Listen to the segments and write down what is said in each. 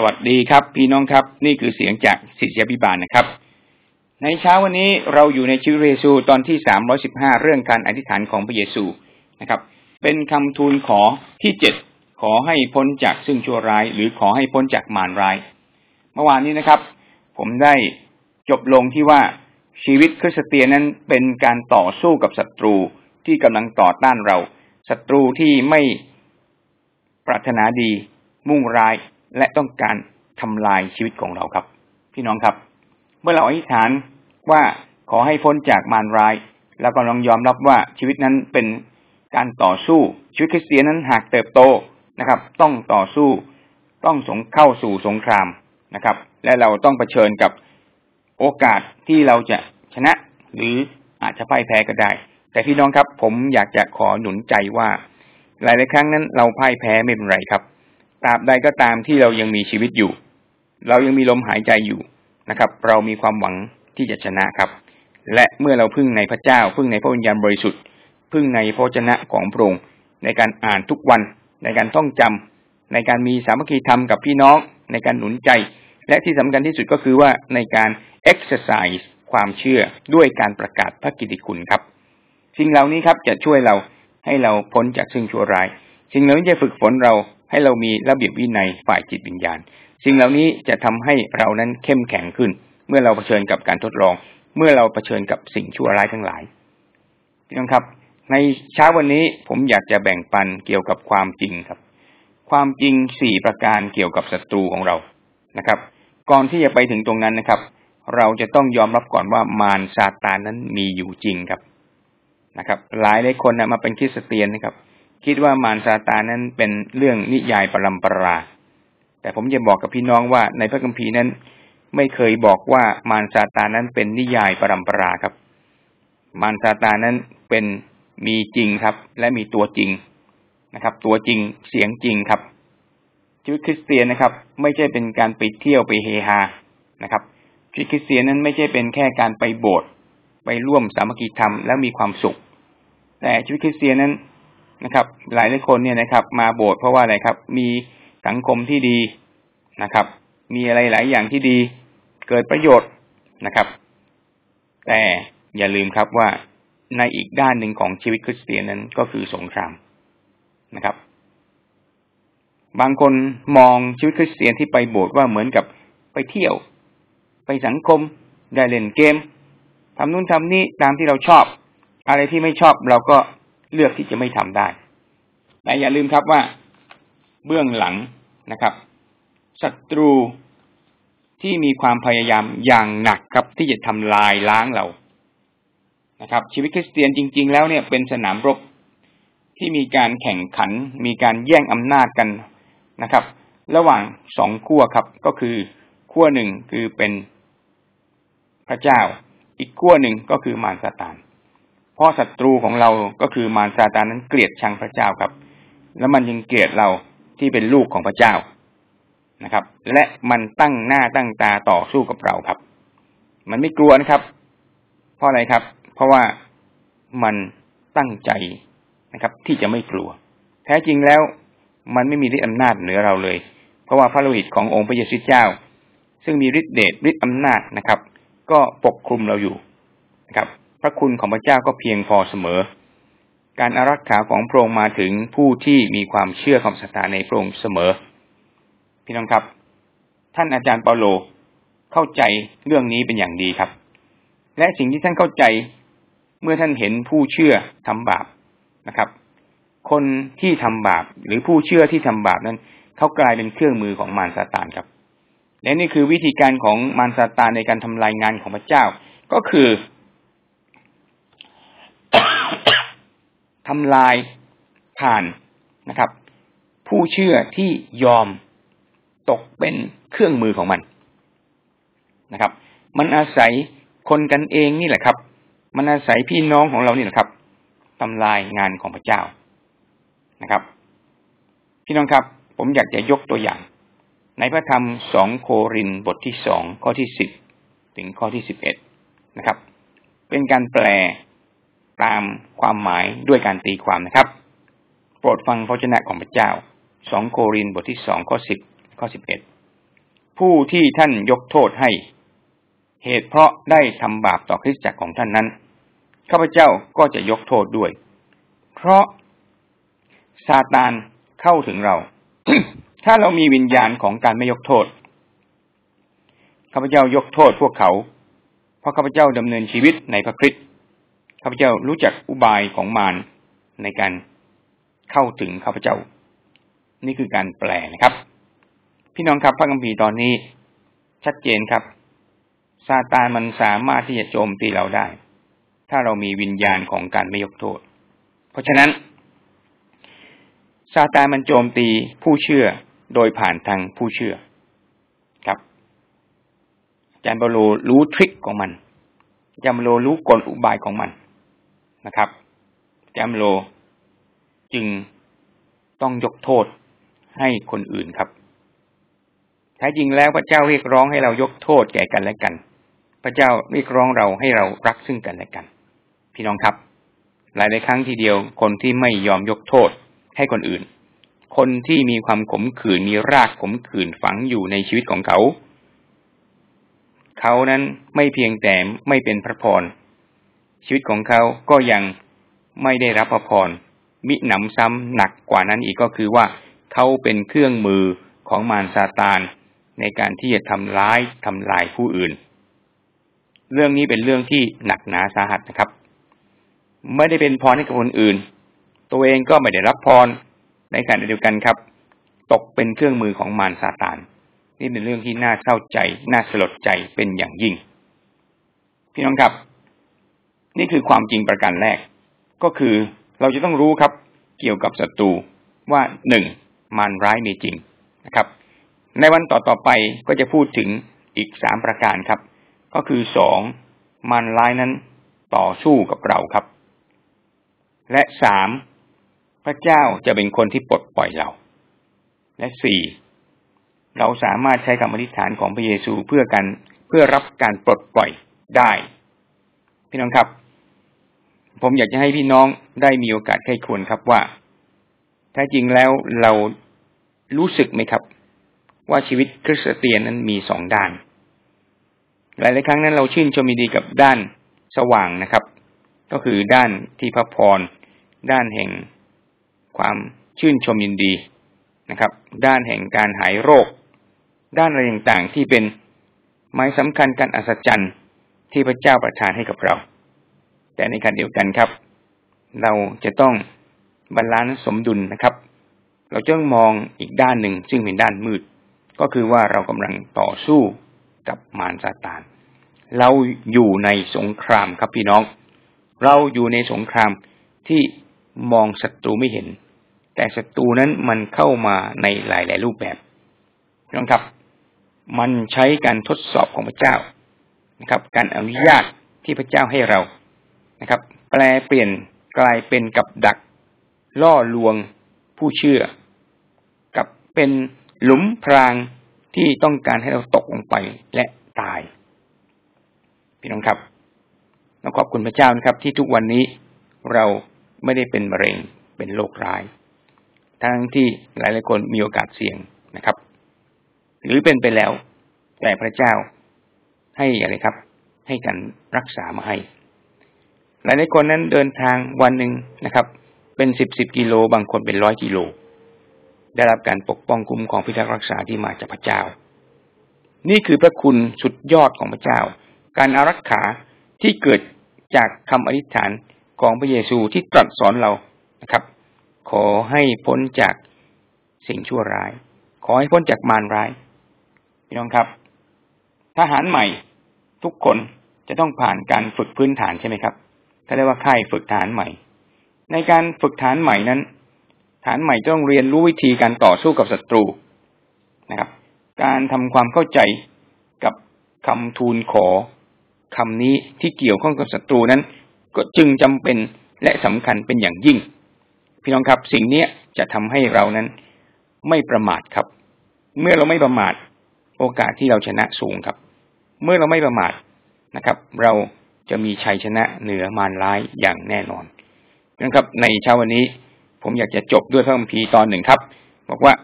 สวัสดีครับ พี่น้องครับ นี่คือเสียงจากศิษยาพิบาลนะครับ ในเช้าวันนี้เราอยู่ในชีวิตเยซูตอนที่สามร้อยสิบห้าเรื่องการอธิษฐานของพระเยซูนะครับ เป็นคำทูลขอที่เจ็ดขอให้พ้นจากซึ่งชั่วร้าย หรือขอให้พ้นจากมารร้าย เมื่อวานนี้นะครับ ผมได้จบลงที่ว่าชีวิตคริสเตียนนั้นเป็นการต่อสู้กับศัตรูที่กำลังต่อต้านเราศัตรูที่ไม่ปรารถนาดีมุ่งร้าย และต้องการทำลายชีวิตของเราครับ พี่น้องครับ เมื่อเราอธิษฐานว่าขอให้พ้นจากมารร้าย แล้วก็ลองยอมรับว่าชีวิตนั้นเป็นการต่อสู้ชีวิตคริสเตียนนั้นหากเติบโตนะครับ ต้องต่อสู้ต้องสงเข้าสู่สงครามนะครับ และเราต้องเผชิญกับโอกาสที่เราจะชนะ หรืออาจจะพ่ายแพ้ก็ได้ แต่พี่น้องครับ ผมอยากจะขอหนุนใจว่า หลายๆครั้งนั้นเราพ่ายแพ้ไม่เป็นไรครับ ตราบใดก็ตามที่เรายังมีชีวิตอยู่ เรายังมีลมหายใจอยู่นะครับ เรามีความหวังที่จะชนะครับ และเมื่อเราพึ่งในพระเจ้า พึ่งในพระวิญญาณบริสุทธิ์ พึ่งในพระชนะของพระองค์ในการอ่านทุกวัน ในการท่องจำในการมีสามัคคีธรรมกับพี่น้อง ในการหนุนใจ และที่สำคัญที่สุดก็คือว่าในการ exercise ความเชื่อด้วยการประกาศพระกิตติคุณครับ สิ่งเหล่านี้ครับจะช่วยเราให้เราพ้นจากซึ่งชั่วร้าย สิ่งเหล่านี้จะฝึกฝนเรา ให้เรามีระเบียบวินัยฝ่ายจิตวิญญาณ สิ่งเหล่านี้จะทำให้เรานั้นเข้มแข็งขึ้น เมื่อเราเผชิญกับการทดลอง เมื่อเราเผชิญกับสิ่งชั่วร้ายทั้งหลายพี่น้องครับ ในเช้าวันนี้ผมอยากจะแบ่งปันเกี่ยวกับความจริงครับ ความจริงสี่ประการเกี่ยวกับศัตรูของเรานะครับ ก่อนที่จะไปถึงตรงนั้นนะครับ เราจะต้องยอมรับก่อนว่ามารซาตานนั้นมีอยู่จริงครับนะครับ หลายหลายคนนะมาเป็นคริสเตียนนะครับ คิดว่ามารซาตานนั้นเป็นเรื่องนิยายปรำปรา แต่ผมจะบอกกับพี่น้องว่าในพระคัมภีร์นั้น ไม่เคยบอกว่ามารซาตานนั้นเป็นนิยายปรำปราครับ มารซาตานนั้นเป็นมีจริงครับ และมีตัวจริงนะครับ ตัวจริงเสียงจริงครับ ชีวิตคริสเตียนนะครับ ไม่ใช่เป็นการไปเที่ยวไปเฮฮานะครับชีวิตคริสเตียนนั้นไม่ใช่เป็นแค่การไปโบสถ์ไปร่วมสามัคคีธรรมแล้วมีความสุข แต่ชีวิตคริสเตียนนั้น นะครับ หลายหลายคนเนี่ยนะครับ มาโบสถ์เพราะว่าอะไรครับ มีสังคมที่ดีนะครับ มีอะไรหลายอย่างที่ดี เกิดประโยชน์นะครับ แต่อย่าลืมครับว่าในอีกด้านหนึ่งของชีวิตคริสเตียนนั้นก็คือสงครามนะครับ บางคนมองชีวิตคริสเตียนที่ไปโบสถ์ว่าเหมือนกับไปเที่ยว ไปสังคมได้เล่นเกมทำนู่นทำนี่ตามที่เราชอบ อะไรที่ไม่ชอบเราก็ เลือกที่จะไม่ทำได้ แต่อย่าลืมครับว่าเบื้องหลังนะครับศัตรูที่มีความพยายามอย่างหนักครับที่จะทำลายล้างเรานะครับ ชีวิตคริสเตียนจริง ๆ แล้วเนี่ยเป็นสนามรบที่มีการแข่งขัน มีการแย่งอำนาจกันนะครับ ระหว่างสองขั้วครับ ก็คือขั้วหนึ่งคือเป็นพระเจ้า อีกขั้วหนึ่งก็คือมารซาตาน เพราะศัตรูของเราก็คือมารซาตานนั้นเกลียดชังพระเจ้าครับ แล้วมันยังเกลียดเราที่เป็นลูกของพระเจ้านะครับ และมันตั้งหน้าตั้งตาต่อสู้กับเราครับ มันไม่กลัวนะครับ เพราะอะไรครับ เพราะว่ามันตั้งใจนะครับ ที่จะไม่กลัว แท้จริงแล้วมันไม่มีฤทธิอำนาจเหนือเราเลย เพราะว่าพระโลหิตขององค์พระเยซูเจ้า ซึ่งมีฤทธิเดชฤทธิอำนาจนะครับ ก็ปกคลุมเราอยู่นะครับ พระคุณของพระเจ้าก็เพียงพอเสมอ การอารักขาของพระองค์มาถึงผู้ที่มีความเชื่อความศรัทธาในพระองค์เสมอ พี่น้องครับ ท่านอาจารย์เปาโลเข้าใจเรื่องนี้เป็นอย่างดีครับ และสิ่งที่ท่านเข้าใจเมื่อท่านเห็นผู้เชื่อทำบาปนะครับ คนที่ทำบาปหรือผู้เชื่อที่ทำบาปนั้นเขากลายเป็นเครื่องมือของมารซาตานครับ และนี่คือวิธีการของมารซาตานในการทำลายงานของพระเจ้า ก็คือ ทำลายผ่านนะครับ ผู้เชื่อที่ยอมตกเป็นเครื่องมือของมันนะครับ มันอาศัยคนกันเองนี่แหละครับ มันอาศัยพี่น้องของเรานี่แหละครับทำลายงานของพระเจ้านะครับ พี่น้องครับ ผมอยากจะยกตัวอย่าง ในพระธรรมสองโครินบทที่สองข้อที่สิบถึงข้อที่สิบเอ็ดนะครับ เป็นการแปล ตามความหมายด้วยการตีความนะครับ โปรดฟังพระเจ้าของพระเจ้าสองโครินธ์บทที่สองข้อสิบข้อสิบเอ็ดผู้ที่ท่านยกโทษให้ เหตุเพราะได้ทำบาปต่อคริสตจักรของท่านนั้น ข้าพเจ้าก็จะยกโทษด้วย เพราะซาตานเข้าถึงเรา ถ้าเรามีวิญญาณของการไม่ยกโทษ ข้าพเจ้ายกโทษพวกเขา เพราะข้าพเจ้าดำเนินชีวิตในพระคริสต์ ข้าพเจ้ารู้จักอุบายของมารในการเข้าถึงข้าพเจ้า นี่คือการแปลนะครับ พี่น้องครับพระคัมภีร์ตอนนี้ ชัดเจนครับซาตานมันสามารถที่จะโจมตีเราได้ ถ้าเรามีวิญญาณของการไม่ยกโทษ เพราะฉะนั้นซาตานมันโจมตีผู้เชื่อโดยผ่านทางผู้เชื่อครับอาจารย์บาโลรู้ทริคของมันอาจารย์บาโลรู้กลอุบายของมัน นะครับอาจารย์บาโล จึงต้องยกโทษให้คนอื่นครับแท้จริงแล้วพระเจ้าเรียกร้องให้เรายกโทษแก่กันและกัน พระเจ้าเรียกร้องเราให้เรารักซึ่งกันและกัน พี่น้องครับ หลายหลายครั้งทีเดียว คนที่ไม่ยอมยกโทษให้คนอื่น คนที่มีความขมขื่นมีรากขมขื่นฝังอยู่ในชีวิตของเขา เขานั้นไม่เพียงแต่ไม่เป็นพระพร ชีวิตของเขาก็ยังไม่ได้รับพระพรมิหนำซ้ำหนักกว่านั้นอีกก็คือว่าเขาเป็นเครื่องมือของมารซาตานในการที่จะทำร้ายทำลายผู้อื่น เรื่องนี้เป็นเรื่องที่หนักหนาสาหัสนะครับ ไม่ได้เป็นพรให้กับคนอื่น ตัวเองก็ไม่ได้รับพรในขณะเดียวกันครับ ตกเป็นเครื่องมือของมารซาตานนี่เป็นเรื่องที่น่าเศร้าใจ น่าสลดใจเป็นอย่างยิ่ง พี่น้องครับ นี่คือความจริงประการแรก ก็คือเราจะต้องรู้ครับ เกี่ยวกับศัตรูว่าหนึ่งมารร้ายมีจริงนะครับ ในวันต่อต่อไปก็จะพูดถึงอีกสามประการครับ ก็คือสองมารร้ายนั้นต่อสู้กับเราครับ และสามพระเจ้าจะเป็นคนที่ปลดปล่อยเรา และสี่เราสามารถใช้คำอธิษฐานของพระเยซูเพื่อกันเพื่อรับการปลดปล่อยได้ พี่น้องครับ ผมอยากจะให้พี่น้องได้มีโอกาสใครควรครับว่าแท้จริงแล้วเรารู้สึกไหมครับ ว่าชีวิตคริสเตียนนั้นมีสองด้าน หลายๆครั้งนั้นเราชื่นชมดีกับด้านสว่างนะครับ ก็คือด้านที่พระพร ด้านแห่งความชื่นชมยินดีนะครับ ด้านแห่งการหายโรค ด้านอะไรต่างๆที่เป็นไม้สำคัญการอัศจรรย์ ที่พระเจ้าประทานให้กับเรา แต่ในขณะเดียวกันครับ เราจะต้อง balance สมดุลนะครับ เราจะต้องมองอีกด้านหนึ่งซึ่งเป็นด้านมืด ก็คือว่าเรากำลังต่อสู้กับมารซาตาน เราอยู่ในสงครามครับพี่น้อง เราอยู่ในสงครามที่มองศัตรูไม่เห็น แต่ศัตรูนั้นมันเข้ามาในหลาย ๆ รูปแบบนะครับ มันใช้การทดสอบของพระเจ้า นะครับ การอนุญาตที่พระเจ้าให้เรานะครับ แปลเปลี่ยนกลายเป็นกับดัก ล่อลวงผู้เชื่อ กับเป็นหลุมพรางที่ต้องการให้เราตกลงไปและตาย พี่น้องครับเราขอบคุณพระเจ้านะครับ ที่ทุกวันนี้เราไม่ได้เป็นมะเร็งเป็นโรคร้าย ทั้งที่หลายหลายคนมีโอกาสเสี่ยงนะครับ หรือเป็นไปแล้ว แต่พระเจ้า ให้อะไรครับ ให้กันรักษามาให้ หลายหลายคนนั้นเดินทางวันหนึ่งนะครับ เป็นสิบสิบกิโลบางคนเป็นร้อยกิโล ได้รับการปกป้องคุ้มของพิทักษ์รักษาที่มาจากพระเจ้า นี่คือพระคุณสุดยอดของพระเจ้า การอารักขาที่เกิดจากคำอธิษฐานของพระเยซูที่ตรัสสอนเรานะครับ ขอให้พ้นจากสิ่งชั่วร้าย ขอให้พ้นจากมารร้ายพี่น้องครับ ทหารใหม่ ทุกคนจะต้องผ่านการฝึกพื้นฐานใช่ไหมครับเขาเรียกว่าค่ายฝึกฐานใหม่ ในการฝึกฐานใหม่นั้น ฐานใหม่ต้องเรียนรู้วิธีการต่อสู้กับศัตรูนะครับ การทำความเข้าใจกับคำทูลขอคำนี้ที่เกี่ยวข้องกับศัตรูนั้น ก็จึงจำเป็นและสำคัญเป็นอย่างยิ่ง พี่น้องครับสิ่งนี้จะทำให้เรานั้นไม่ประมาทครับ เมื่อเราไม่ประมาท โอกาสที่เราชนะสูงครับ เมื่อเราไม่ประมาทนะครับ เราจะมีชัยชนะเหนือมารร้ายอย่างแน่นอนนะครับ ในเช้าวันนี้ ผมอยากจะจบด้วยพระคัมภีร์ตอนหนึ่งครับ บอกว่า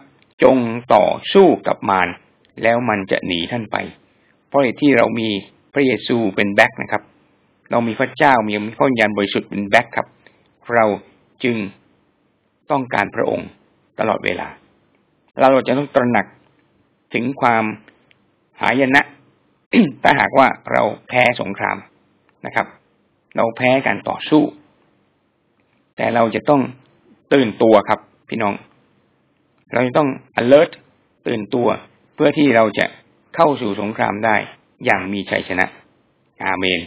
จงต่อสู้กับมารแล้วมันจะหนีท่านไป เพราะเหตุที่เรามีพระเยซูเป็นแบ็กนะครับ เรามีพระเจ้ามีพระวิญญาณบริสุทธิ์เป็นแบ็กครับ เราจึงต้องการพระองค์ตลอดเวลา เราจะต้องตระหนักถึงความหายนะ ถ้าหากว่าเราแพ้สงครามนะครับ เราแพ้การต่อสู้ แต่เราจะต้องตื่นตัวครับ พี่น้อง เราจะต้อง alert ตื่นตัวเพื่อที่เราจะเข้าสู่สงครามได้อย่างมีชัยชนะ อาเมน